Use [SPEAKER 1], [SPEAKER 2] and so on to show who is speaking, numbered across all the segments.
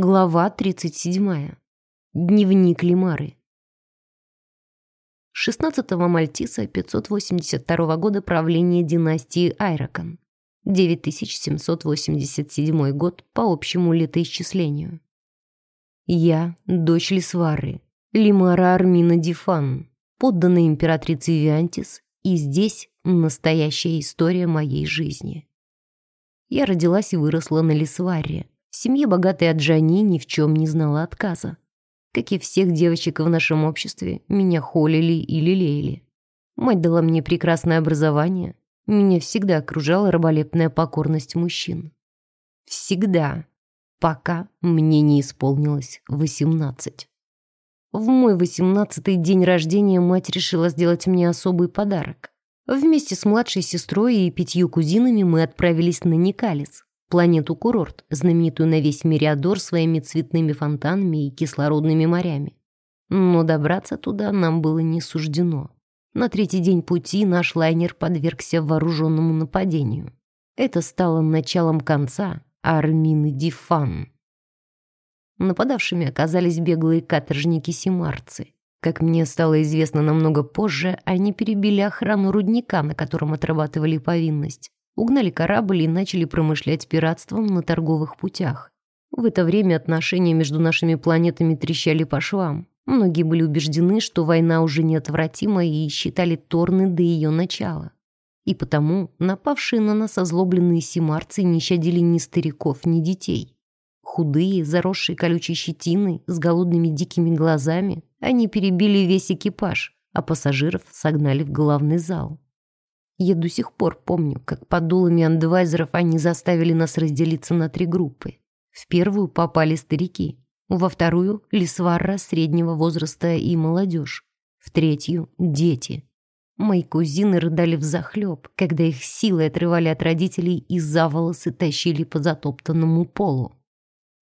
[SPEAKER 1] Глава 37. Дневник Лимары. 16 Мальтиса 582 года правления династии Айракон. 9787 год по общему летоисчислению. Я, дочь Лисвары, Лимара Армина Дифан, подданная императрицы Виантис, и здесь настоящая история моей жизни. Я родилась и выросла на Лисваре, в семье богатой Аджани ни в чем не знала отказа. Как и всех девочек в нашем обществе, меня холили и лелеяли. Мать дала мне прекрасное образование. Меня всегда окружала раболепная покорность мужчин. Всегда. Пока мне не исполнилось восемнадцать. В мой восемнадцатый день рождения мать решила сделать мне особый подарок. Вместе с младшей сестрой и пятью кузинами мы отправились на Никалис, планету-курорт, знаменитую на весь Мириадор своими цветными фонтанами и кислородными морями. Но добраться туда нам было не суждено. На третий день пути наш лайнер подвергся вооруженному нападению. Это стало началом конца Армины Дифан. Нападавшими оказались беглые каторжники-симарцы. Как мне стало известно намного позже, они перебили охрану рудника, на котором отрабатывали повинность угнали корабль и начали промышлять пиратством на торговых путях. В это время отношения между нашими планетами трещали по швам. Многие были убеждены, что война уже неотвратима и считали Торны до ее начала. И потому напавшие на нас озлобленные симарцы не щадили ни стариков, ни детей. Худые, заросшие колючей щетиной, с голодными дикими глазами, они перебили весь экипаж, а пассажиров согнали в главный зал. Я до сих пор помню, как под дулами андевайзеров они заставили нас разделиться на три группы. В первую попали старики, во вторую — лисварра среднего возраста и молодежь, в третью — дети. Мои кузины рыдали взахлеб, когда их силой отрывали от родителей и за волосы тащили по затоптанному полу.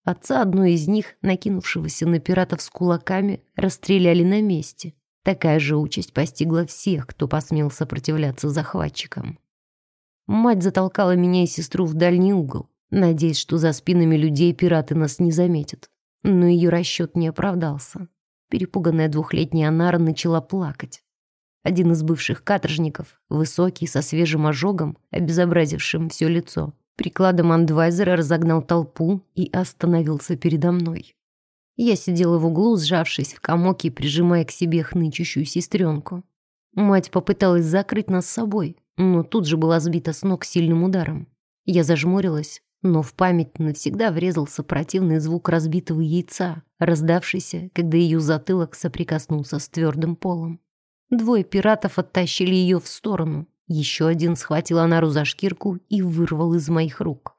[SPEAKER 1] Отца одной из них, накинувшегося на пиратов с кулаками, расстреляли на месте. Такая же участь постигла всех, кто посмел сопротивляться захватчикам. Мать затолкала меня и сестру в дальний угол, надеясь, что за спинами людей пираты нас не заметят. Но ее расчет не оправдался. Перепуганная двухлетняя Анара начала плакать. Один из бывших каторжников, высокий, со свежим ожогом, обезобразившим все лицо, прикладом андвайзера разогнал толпу и остановился передо мной. Я сидела в углу, сжавшись в комок и прижимая к себе хнычущую сестренку. Мать попыталась закрыть нас собой, но тут же была сбита с ног сильным ударом. Я зажмурилась, но в память навсегда врезался противный звук разбитого яйца, раздавшийся, когда ее затылок соприкоснулся с твердым полом. Двое пиратов оттащили ее в сторону. Еще один схватил Анару за шкирку и вырвал из моих рук.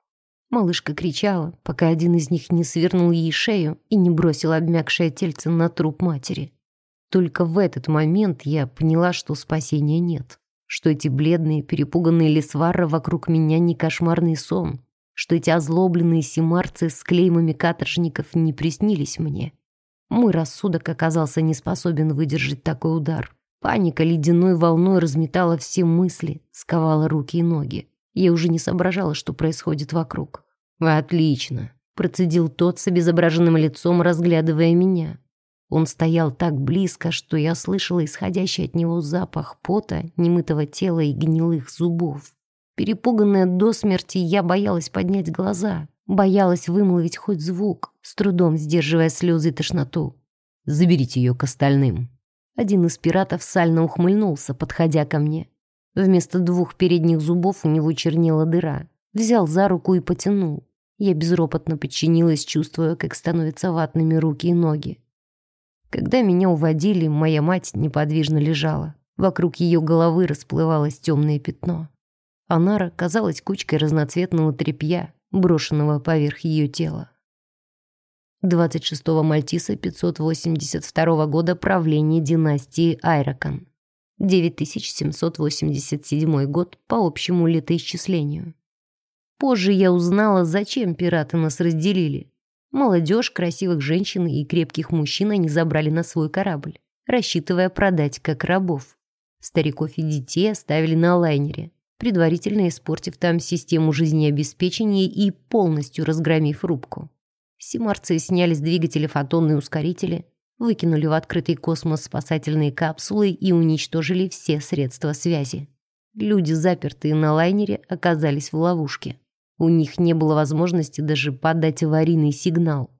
[SPEAKER 1] Малышка кричала, пока один из них не свернул ей шею и не бросил обмякшее тельце на труп матери. Только в этот момент я поняла, что спасения нет, что эти бледные, перепуганные лесвары вокруг меня не кошмарный сон, что эти озлобленные симарцы с клеймами каторжников не приснились мне. Мой рассудок оказался не способен выдержать такой удар. Паника ледяной волной разметала все мысли, сковала руки и ноги. Я уже не соображала, что происходит вокруг. «Отлично», — процедил тот с обезображенным лицом, разглядывая меня. Он стоял так близко, что я слышала исходящий от него запах пота, немытого тела и гнилых зубов. Перепуганная до смерти, я боялась поднять глаза, боялась вымолвить хоть звук, с трудом сдерживая слезы и тошноту. «Заберите ее к остальным». Один из пиратов сально ухмыльнулся, подходя ко мне. Вместо двух передних зубов у него чернела дыра. Взял за руку и потянул. Я безропотно подчинилась, чувствуя, как становятся ватными руки и ноги. Когда меня уводили, моя мать неподвижно лежала. Вокруг ее головы расплывалось темное пятно. Анара казалась кучкой разноцветного тряпья, брошенного поверх ее тела. 26 Мальтиса 582 года правления династии Айракан. 9787 год по общему летоисчислению. Позже я узнала, зачем пираты нас разделили. Молодежь, красивых женщин и крепких мужчин они забрали на свой корабль, рассчитывая продать как рабов. Стариков и детей оставили на лайнере, предварительно испортив там систему жизнеобеспечения и полностью разгромив рубку. Симарцы сняли с двигателя фотонные ускорители, выкинули в открытый космос спасательные капсулы и уничтожили все средства связи. Люди, запертые на лайнере, оказались в ловушке. У них не было возможности даже подать аварийный сигнал.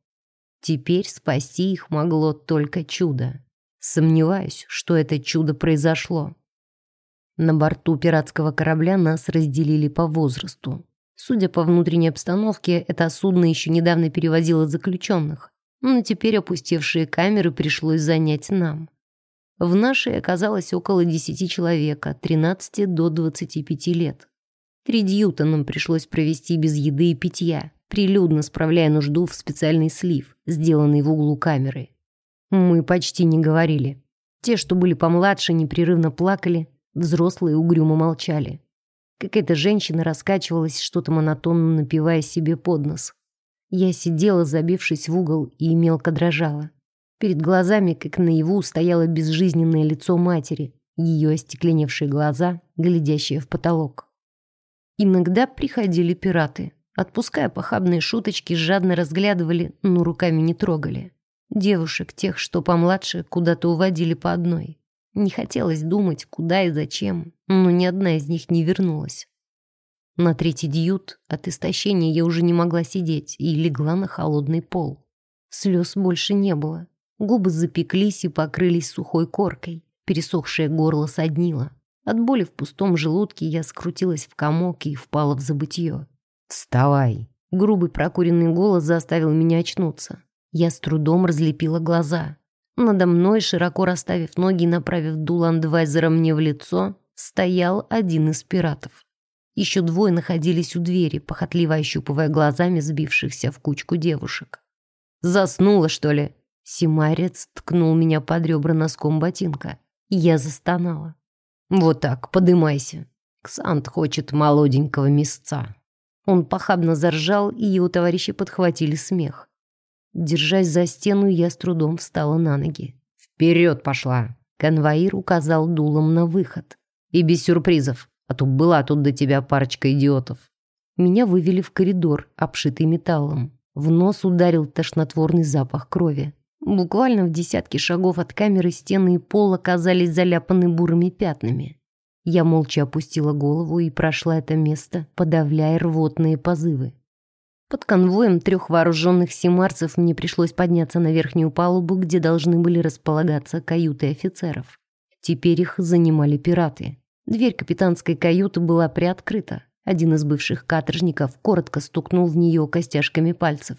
[SPEAKER 1] Теперь спасти их могло только чудо. Сомневаюсь, что это чудо произошло. На борту пиратского корабля нас разделили по возрасту. Судя по внутренней обстановке, это судно еще недавно перевозило заключенных, но теперь опустевшие камеры пришлось занять нам. В нашей оказалось около 10 человек, от 13 до 25 лет. Три дьюта нам пришлось провести без еды и питья, прилюдно справляя нужду в специальный слив, сделанный в углу камеры. Мы почти не говорили. Те, что были помладше, непрерывно плакали, взрослые угрюмо молчали. Какая-то женщина раскачивалась, что-то монотонно напивая себе под нос. Я сидела, забившись в угол, и мелко дрожала. Перед глазами, как наяву, стояло безжизненное лицо матери, ее остекленевшие глаза, глядящие в потолок. Иногда приходили пираты. Отпуская похабные шуточки, жадно разглядывали, но руками не трогали. Девушек, тех, что помладше, куда-то уводили по одной. Не хотелось думать, куда и зачем, но ни одна из них не вернулась. На третий дьют от истощения я уже не могла сидеть и легла на холодный пол. Слез больше не было. Губы запеклись и покрылись сухой коркой. Пересохшее горло соднило. От боли в пустом желудке я скрутилась в комок и впала в забытье. «Вставай!» Грубый прокуренный голос заставил меня очнуться. Я с трудом разлепила глаза. Надо мной, широко расставив ноги и направив дул андвайзера мне в лицо, стоял один из пиратов. Еще двое находились у двери, похотливо ощупывая глазами сбившихся в кучку девушек. «Заснула, что ли?» Симарец ткнул меня под ребра носком ботинка. Я застонала. «Вот так, подымайся. Ксант хочет молоденького мясца». Он похабно заржал, и его товарищи подхватили смех. Держась за стену, я с трудом встала на ноги. «Вперед пошла!» Конвоир указал дулом на выход. «И без сюрпризов, а то была тут до тебя парочка идиотов». Меня вывели в коридор, обшитый металлом. В нос ударил тошнотворный запах крови. Буквально в десятке шагов от камеры стены и пол оказались заляпаны бурыми пятнами. Я молча опустила голову и прошла это место, подавляя рвотные позывы. Под конвоем трех вооруженных симарцев мне пришлось подняться на верхнюю палубу, где должны были располагаться каюты офицеров. Теперь их занимали пираты. Дверь капитанской каюты была приоткрыта. Один из бывших каторжников коротко стукнул в нее костяшками пальцев.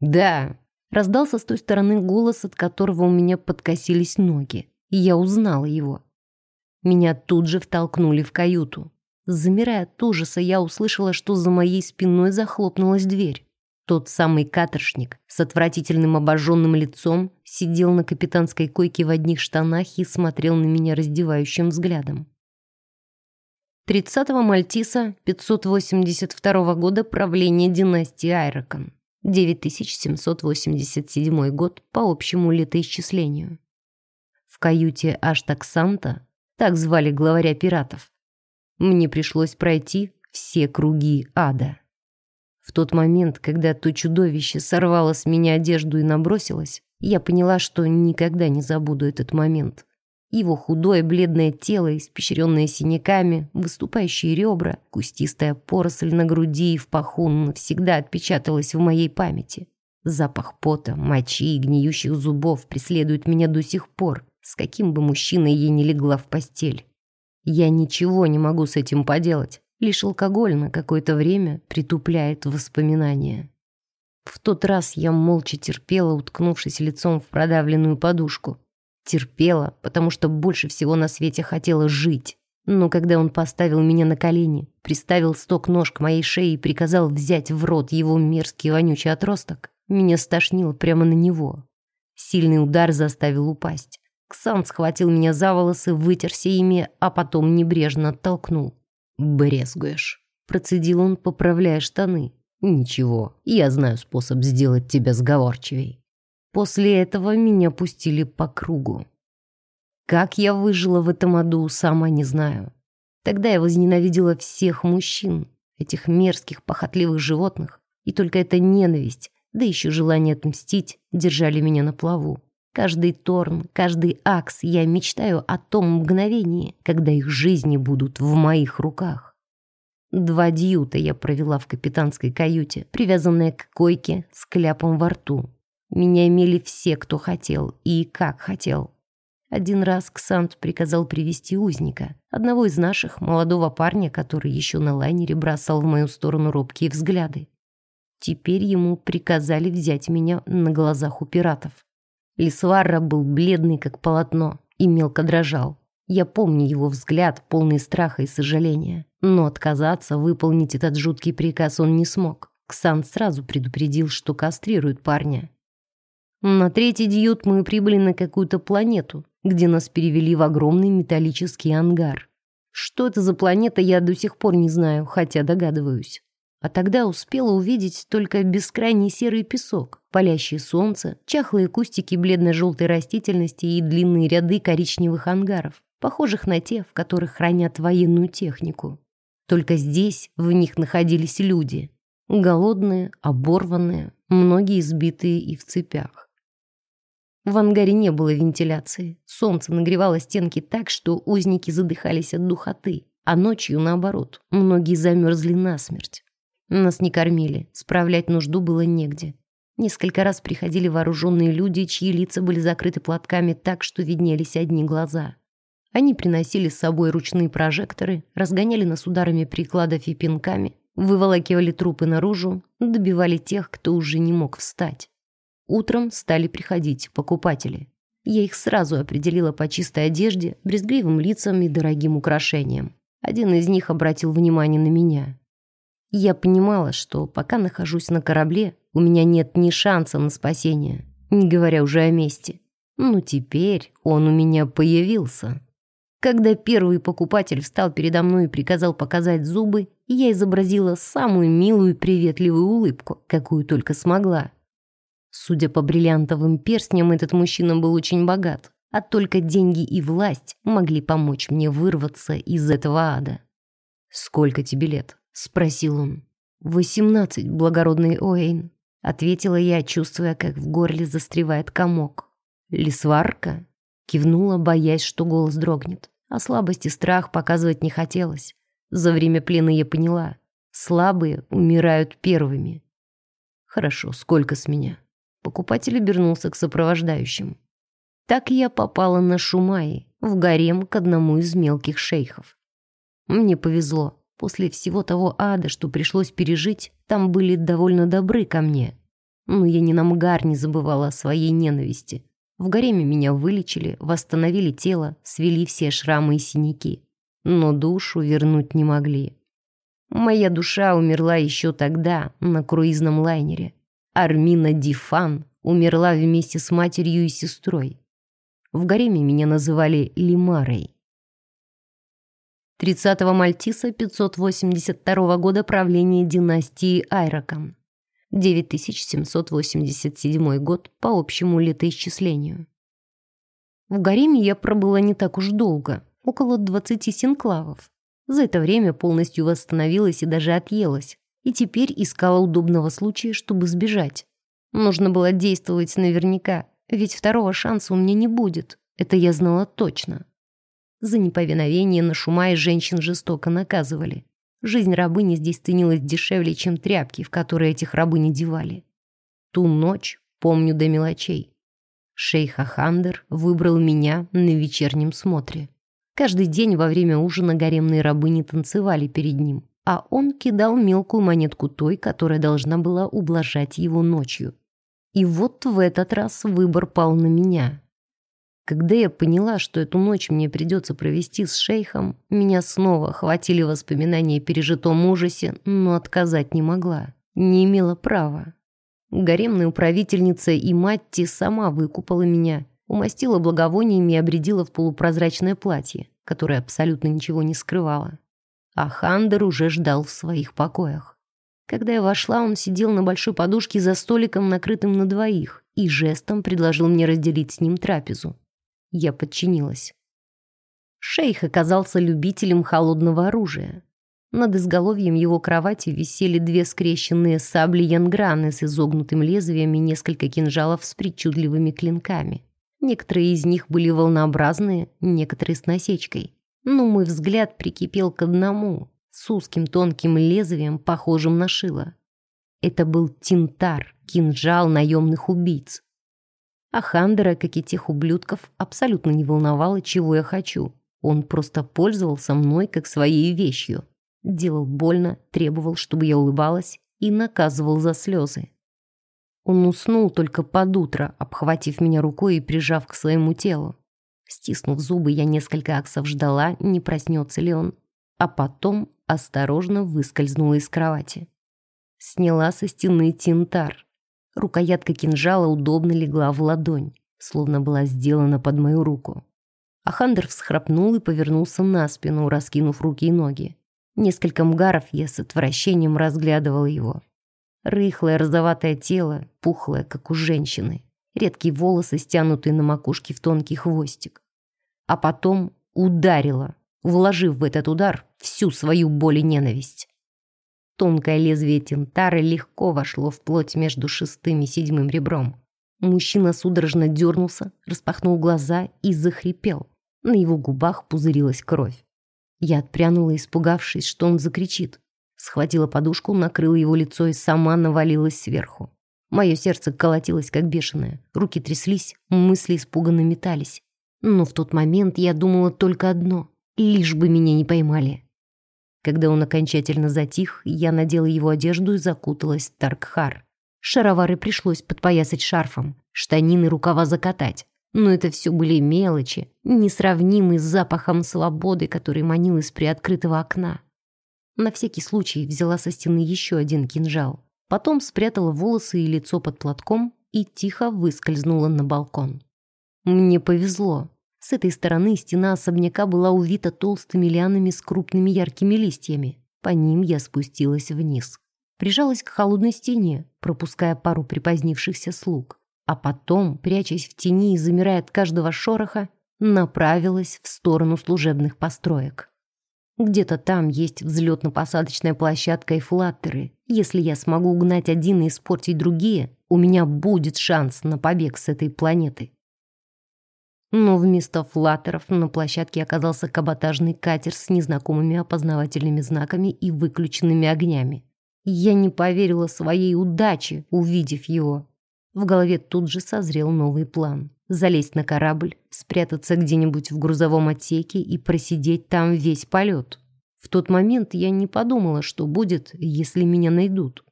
[SPEAKER 1] «Да!» Раздался с той стороны голос, от которого у меня подкосились ноги, и я узнала его. Меня тут же втолкнули в каюту. Замирая от ужаса, я услышала, что за моей спиной захлопнулась дверь. Тот самый каторшник с отвратительным обожженным лицом сидел на капитанской койке в одних штанах и смотрел на меня раздевающим взглядом. 30 Мальтиса 582 года правления династии Айракон. 9787 год по общему летоисчислению. В каюте Аштаксанта, так звали главаря пиратов, мне пришлось пройти все круги ада. В тот момент, когда то чудовище сорвало с меня одежду и набросилось, я поняла, что никогда не забуду этот момент. Его худое бледное тело, испещренное синяками, выступающие ребра, кустистая поросль на груди и в паху навсегда отпечаталась в моей памяти. Запах пота, мочи и гниющих зубов преследует меня до сих пор, с каким бы мужчиной я ни легла в постель. Я ничего не могу с этим поделать. Лишь алкоголь на какое-то время притупляет воспоминания. В тот раз я молча терпела, уткнувшись лицом в продавленную подушку. Терпела, потому что больше всего на свете хотела жить. Но когда он поставил меня на колени, приставил сток нож к моей шее и приказал взять в рот его мерзкий вонючий отросток, меня стошнило прямо на него. Сильный удар заставил упасть. Ксан схватил меня за волосы, вытерся ими, а потом небрежно оттолкнул. «Брезгуешь», — процедил он, поправляя штаны. «Ничего, я знаю способ сделать тебя сговорчивей». После этого меня пустили по кругу. Как я выжила в этом аду, сама не знаю. Тогда я возненавидела всех мужчин, этих мерзких, похотливых животных, и только эта ненависть, да еще желание отмстить держали меня на плаву. Каждый торн, каждый акс я мечтаю о том мгновении, когда их жизни будут в моих руках. Два дьюта я провела в капитанской каюте, привязанная к койке с кляпом во рту. Меня имели все, кто хотел и как хотел. Один раз Ксант приказал привести узника, одного из наших, молодого парня, который еще на лайнере бросал в мою сторону робкие взгляды. Теперь ему приказали взять меня на глазах у пиратов. Лисварра был бледный, как полотно, и мелко дрожал. Я помню его взгляд, полный страха и сожаления. Но отказаться выполнить этот жуткий приказ он не смог. Ксан сразу предупредил, что кастрирует парня. На третий дьют мы прибыли на какую-то планету, где нас перевели в огромный металлический ангар. Что это за планета, я до сих пор не знаю, хотя догадываюсь. А тогда успела увидеть только бескрайний серый песок, палящее солнце, чахлые кустики бледно-желтой растительности и длинные ряды коричневых ангаров, похожих на те, в которых хранят военную технику. Только здесь в них находились люди. Голодные, оборванные, многие избитые и в цепях. В ангаре не было вентиляции. Солнце нагревало стенки так, что узники задыхались от духоты, а ночью, наоборот, многие замерзли насмерть. Нас не кормили, справлять нужду было негде. Несколько раз приходили вооруженные люди, чьи лица были закрыты платками так, что виднелись одни глаза. Они приносили с собой ручные прожекторы, разгоняли нас ударами прикладов и пинками, выволакивали трупы наружу, добивали тех, кто уже не мог встать. Утром стали приходить покупатели. Я их сразу определила по чистой одежде, брезгливым лицам и дорогим украшениям. Один из них обратил внимание на меня. Я понимала, что пока нахожусь на корабле, у меня нет ни шанса на спасение, не говоря уже о мести. Но теперь он у меня появился. Когда первый покупатель встал передо мной и приказал показать зубы, я изобразила самую милую приветливую улыбку, какую только смогла. Судя по бриллиантовым перстням, этот мужчина был очень богат, а только деньги и власть могли помочь мне вырваться из этого ада. «Сколько тебе лет?» — спросил он. «Восемнадцать, благородный Оэйн», — ответила я, чувствуя, как в горле застревает комок. «Лисварка?» — кивнула, боясь, что голос дрогнет. А слабость и страх показывать не хотелось. За время плена я поняла. Слабые умирают первыми. «Хорошо, сколько с меня?» Покупатель обернулся к сопровождающим. Так я попала на Шумаи, в гарем к одному из мелких шейхов. Мне повезло. После всего того ада, что пришлось пережить, там были довольно добры ко мне. Но я ни на мгар не забывала о своей ненависти. В гареме меня вылечили, восстановили тело, свели все шрамы и синяки. Но душу вернуть не могли. Моя душа умерла еще тогда, на круизном лайнере. Армина Дифан умерла вместе с матерью и сестрой. В гареме меня называли Лимарой. 30 Мальтиса 582 года правления династии Айракам. 9787 год по общему летоисчислению. В гареме я пробыла не так уж долго, около 20 синклавов. За это время полностью восстановилась и даже отъелась, и теперь искала удобного случая, чтобы сбежать. Нужно было действовать наверняка, ведь второго шанса у меня не будет, это я знала точно. За неповиновение на шума женщин жестоко наказывали. Жизнь рабыни здесь ценилась дешевле, чем тряпки, в которые этих рабынь одевали. Ту ночь помню до мелочей. Шейх Ахандер выбрал меня на вечернем смотре. Каждый день во время ужина гаремные рабыни танцевали перед ним, а он кидал мелкую монетку той, которая должна была ублажать его ночью. И вот в этот раз выбор пал на меня. Когда я поняла, что эту ночь мне придется провести с шейхом, меня снова охватили воспоминания о пережитом ужасе, но отказать не могла. Не имела права. Гаремная управительница и Матти сама выкупала меня, умастила благовониями и обредила в полупрозрачное платье, которое абсолютно ничего не скрывало. А Хандер уже ждал в своих покоях. Когда я вошла, он сидел на большой подушке за столиком, накрытым на двоих, и жестом предложил мне разделить с ним трапезу. Я подчинилась. Шейх оказался любителем холодного оружия. Над изголовьем его кровати висели две скрещенные сабли янграны с изогнутым лезвием и несколько кинжалов с причудливыми клинками. Некоторые из них были волнообразные, некоторые с насечкой. Но мой взгляд прикипел к одному, с узким тонким лезвием, похожим на шило. Это был тинтар, кинжал наемных убийц. А Хандера, как и тех ублюдков, абсолютно не волновало, чего я хочу. Он просто пользовался мной как своей вещью. Делал больно, требовал, чтобы я улыбалась, и наказывал за слезы. Он уснул только под утро, обхватив меня рукой и прижав к своему телу. Стиснув зубы, я несколько аксов ждала, не проснется ли он, а потом осторожно выскользнула из кровати. Сняла со стены тинтар. Рукоятка кинжала удобно легла в ладонь, словно была сделана под мою руку. Ахандер всхрапнул и повернулся на спину, раскинув руки и ноги. Несколько мгаров я с отвращением разглядывал его. Рыхлое розоватое тело, пухлое, как у женщины. Редкие волосы, стянутые на макушке в тонкий хвостик. А потом ударила, вложив в этот удар всю свою боль и ненависть. Тонкое лезвие тентары легко вошло в плоть между шестым и седьмым ребром. Мужчина судорожно дернулся, распахнул глаза и захрипел. На его губах пузырилась кровь. Я отпрянула, испугавшись, что он закричит. Схватила подушку, накрыла его лицо и сама навалилась сверху. Мое сердце колотилось, как бешеное. Руки тряслись, мысли испуганно метались. Но в тот момент я думала только одно — лишь бы меня не поймали. Когда он окончательно затих, я надела его одежду и закуталась в Таркхар. Шаровары пришлось подпоясать шарфом, штанины рукава закатать. Но это все были мелочи, несравнимые с запахом свободы, который манил из приоткрытого окна. На всякий случай взяла со стены еще один кинжал. Потом спрятала волосы и лицо под платком и тихо выскользнула на балкон. Мне повезло. С этой стороны стена особняка была увита толстыми лианами с крупными яркими листьями. По ним я спустилась вниз. Прижалась к холодной стене, пропуская пару припозднившихся слуг а потом, прячась в тени и замирая от каждого шороха, направилась в сторону служебных построек. Где-то там есть взлетно-посадочная площадка и флаттеры. Если я смогу угнать один и испортить другие, у меня будет шанс на побег с этой планеты. Но вместо флаттеров на площадке оказался каботажный катер с незнакомыми опознавательными знаками и выключенными огнями. Я не поверила своей удаче, увидев его. В голове тут же созрел новый план. Залезть на корабль, спрятаться где-нибудь в грузовом отсеке и просидеть там весь полет. В тот момент я не подумала, что будет, если меня найдут.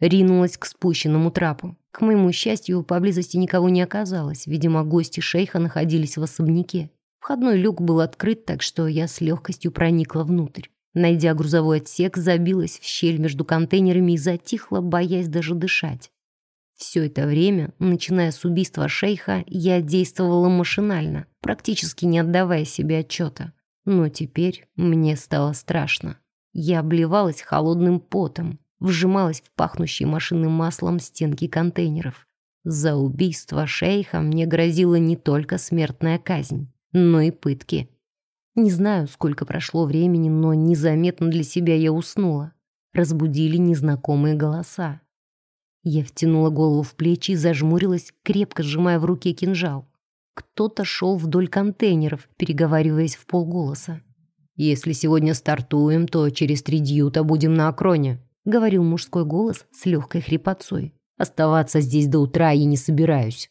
[SPEAKER 1] Ринулась к спущенному трапу. К моему счастью, поблизости никого не оказалось. Видимо, гости шейха находились в особняке. Входной люк был открыт, так что я с легкостью проникла внутрь. Найдя грузовой отсек, забилась в щель между контейнерами и затихла, боясь даже дышать. Все это время, начиная с убийства шейха, я действовала машинально, практически не отдавая себе отчета. Но теперь мне стало страшно. Я обливалась холодным потом, вжималась в пахнущие машинным маслом стенки контейнеров. За убийство шейха мне грозила не только смертная казнь, но и пытки. Не знаю, сколько прошло времени, но незаметно для себя я уснула. Разбудили незнакомые голоса. Я втянула голову в плечи и зажмурилась, крепко сжимая в руке кинжал. Кто-то шел вдоль контейнеров, переговариваясь в полголоса. «Если сегодня стартуем, то через три дьюта будем на Акроне», — говорил мужской голос с легкой хрипотцой. «Оставаться здесь до утра я не собираюсь».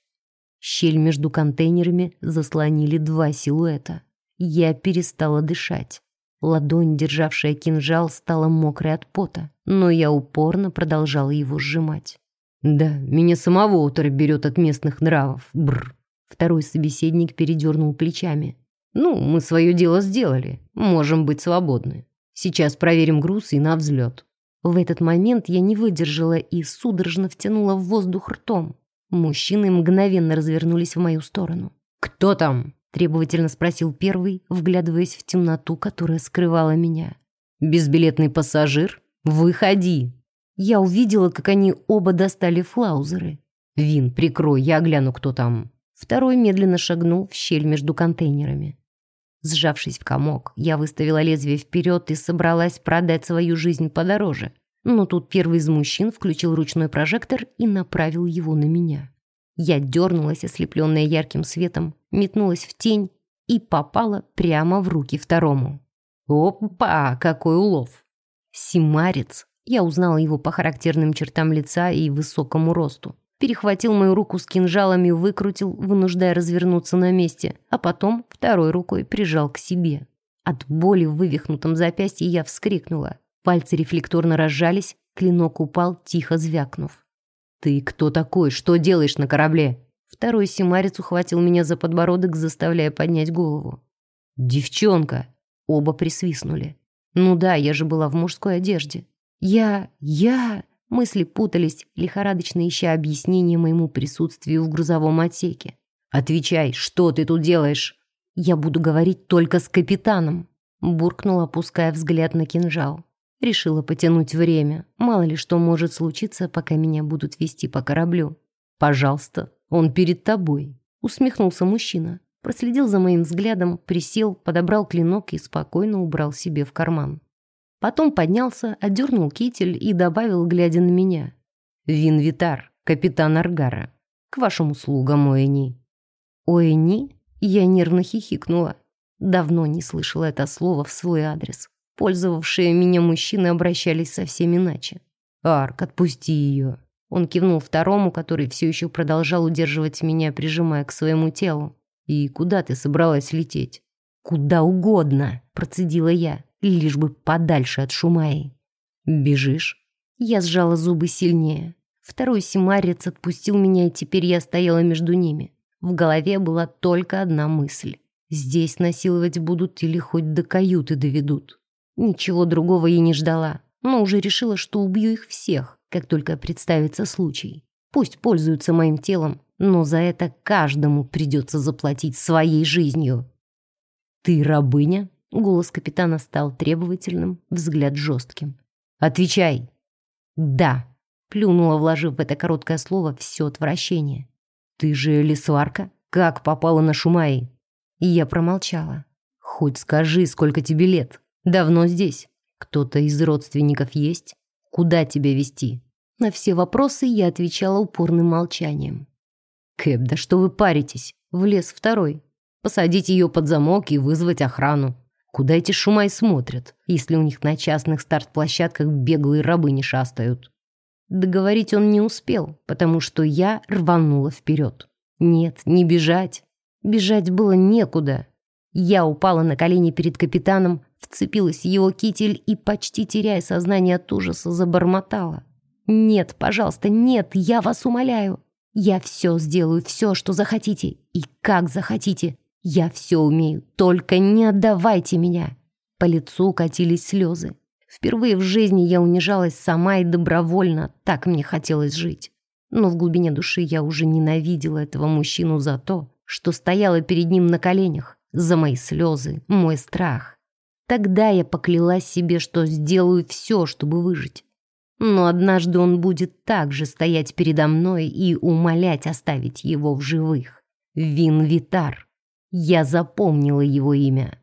[SPEAKER 1] Щель между контейнерами заслонили два силуэта. Я перестала дышать. Ладонь, державшая кинжал, стала мокрой от пота, но я упорно продолжала его сжимать. Да, меня самого утро берет от местных нравов. Бр. Второй собеседник передернул плечами. Ну, мы свое дело сделали. Можем быть свободны. Сейчас проверим груз и на взлет. В этот момент я не выдержала и судорожно втянула в воздух ртом. Мужчины мгновенно развернулись в мою сторону. «Кто там?» – требовательно спросил первый, вглядываясь в темноту, которая скрывала меня. «Безбилетный пассажир? Выходи!» Я увидела, как они оба достали флаузеры. «Вин, прикрой, я гляну, кто там». Второй медленно шагнул в щель между контейнерами. Сжавшись в комок, я выставила лезвие вперед и собралась продать свою жизнь подороже. Но тут первый из мужчин включил ручной прожектор и направил его на меня. Я дернулась, ослепленная ярким светом, метнулась в тень и попала прямо в руки второму. Опа, какой улов! Симарец. Я узнала его по характерным чертам лица и высокому росту. Перехватил мою руку с кинжалами, выкрутил, вынуждая развернуться на месте, а потом второй рукой прижал к себе. От боли в вывихнутом запястье я вскрикнула. Пальцы рефлекторно разжались, клинок упал, тихо звякнув. «Ты кто такой? Что делаешь на корабле?» Второй симарец ухватил меня за подбородок, заставляя поднять голову. «Девчонка!» Оба присвистнули. «Ну да, я же была в мужской одежде. Я... я...» Мысли путались, лихорадочно ища объяснение моему присутствию в грузовом отсеке. «Отвечай, что ты тут делаешь?» «Я буду говорить только с капитаном», буркнула, опуская взгляд на кинжал. Решила потянуть время. Мало ли что может случиться, пока меня будут вести по кораблю. «Пожалуйста, он перед тобой», — усмехнулся мужчина. Проследил за моим взглядом, присел, подобрал клинок и спокойно убрал себе в карман. Потом поднялся, отдернул китель и добавил, глядя на меня. «Вин Витар, капитан Аргара. К вашим услугам, Оэни». «Оэни?» Я нервно хихикнула. Давно не слышала это слово в свой адрес. Пользовавшие меня мужчины обращались совсем иначе. «Арк, отпусти ее!» Он кивнул второму, который все еще продолжал удерживать меня, прижимая к своему телу. «И куда ты собралась лететь?» «Куда угодно», — процедила я, лишь бы подальше от Шумаи. «Бежишь?» Я сжала зубы сильнее. Второй симарец отпустил меня, и теперь я стояла между ними. В голове была только одна мысль. Здесь насиловать будут или хоть до каюты доведут. Ничего другого я не ждала, но уже решила, что убью их всех, как только представится случай. Пусть пользуются моим телом, но за это каждому придется заплатить своей жизнью. «Ты рабыня?» Голос капитана стал требовательным, взгляд жестким. «Отвечай!» «Да!» Плюнула, вложив в это короткое слово все отвращение. «Ты же лесварка? Как попала на Шумаи?» Я промолчала. «Хоть скажи, сколько тебе лет?» Давно здесь? Кто-то из родственников есть? Куда тебя вести? На все вопросы я отвечала упорным молчанием. Кэп, да что вы паритесь? Влез второй. Посадить ее под замок и вызвать охрану. Куда эти шумай смотрят, если у них на частных старт-площадках беглые рабы не шастают? Договорить он не успел, потому что я рванула вперед. Нет, не бежать. Бежать было некуда. Я упала на колени перед капитаном, вцепилась в его китель и, почти теряя сознание от ужаса, забормотала. «Нет, пожалуйста, нет, я вас умоляю. Я все сделаю, все, что захотите, и как захотите. Я все умею, только не отдавайте меня». По лицу катились слезы. Впервые в жизни я унижалась сама и добровольно, так мне хотелось жить. Но в глубине души я уже ненавидела этого мужчину за то, что стояла перед ним на коленях, за мои слезы, мой страх. Тогда я поклялась себе, что сделаю все, чтобы выжить. Но однажды он будет также стоять передо мной и умолять оставить его в живых. Вин Витар. Я запомнила его имя.